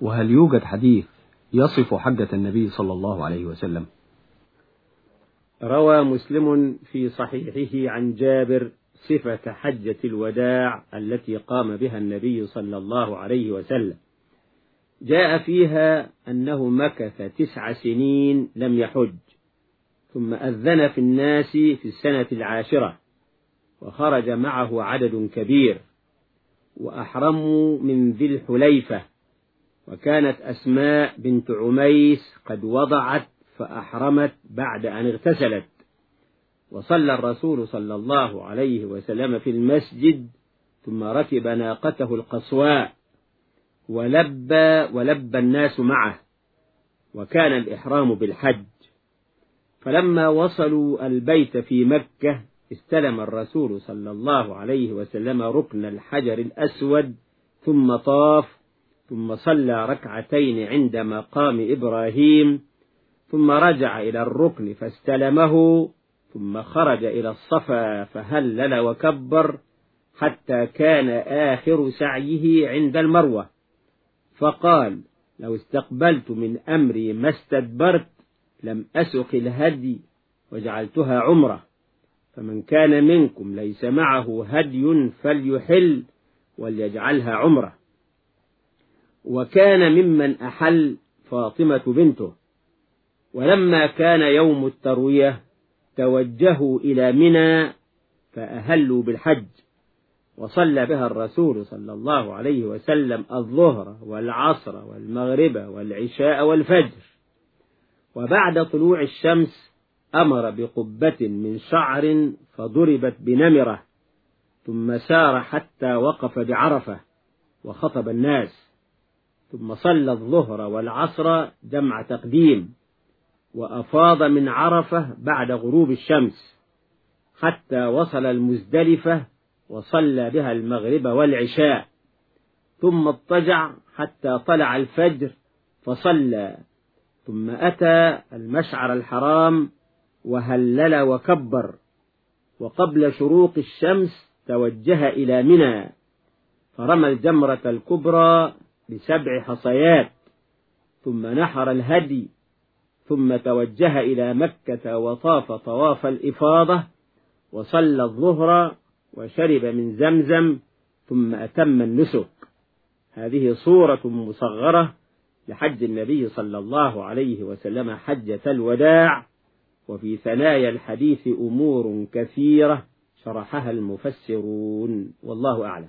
وهل يوجد حديث يصف حجة النبي صلى الله عليه وسلم؟ روى مسلم في صحيحه عن جابر صفة حجة الوداع التي قام بها النبي صلى الله عليه وسلم. جاء فيها أنه مكث تسع سنين لم يحج ثم أذن في الناس في السنة العاشرة وخرج معه عدد كبير وأحرموا من ذي الحليفة وكانت أسماء بنت عميس قد وضعت فأحرمت بعد أن اغتسلت. وصلى الرسول صلى الله عليه وسلم في المسجد ثم ركب ناقته القصواء ولبى ولبى الناس معه وكان الإحرام بالحج. فلما وصلوا البيت في مكة استلم الرسول صلى الله عليه وسلم ركن الحجر الأسود ثم طاف ثم صلى ركعتين عند مقام إبراهيم ثم رجع إلى الركن فاستلمه ثم خرج إلى الصفا فهلل وكبر حتى كان آخر سعيه عند المروة. فقال لو استقبلت من أمري ما استدبرت لم أسق الهدي وجعلتها عمرة. فمن كان منكم ليس معه هدي فليحل وليجعلها عمرة. وكان ممن أحل فاطمة بنته. ولما كان يوم التروية توجهوا إلى منى فأهلوا بالحج. وصلى بها الرسول صلى الله عليه وسلم الظهر والعصر والمغرب والعشاء والفجر. وبعد طلوع الشمس أمر بقبة من شعر فضربت بنمرة. ثم سار حتى وقف بعرفة وخطب الناس. ثم صلى الظهر والعصر جمع تقديم وأفاض من عرفة بعد غروب الشمس حتى وصل المزدلفة وصلى بها المغرب والعشاء ثم اضطجع حتى طلع الفجر فصلى ثم أتى المشعر الحرام وهلل وكبر وقبل شروق الشمس توجه إلى منى فرمى الجمرة الكبرى بسبع حصيات ثم نحر الهدي ثم توجه إلى مكة وطاف طواف الإفاضة وصلى الظهر وشرب من زمزم ثم أتم النسك. هذه صورة مصغرة لحج النبي صلى الله عليه وسلم حجة الوداع وفي ثنايا الحديث أمور كثيرة شرحها المفسرون. والله أعلم.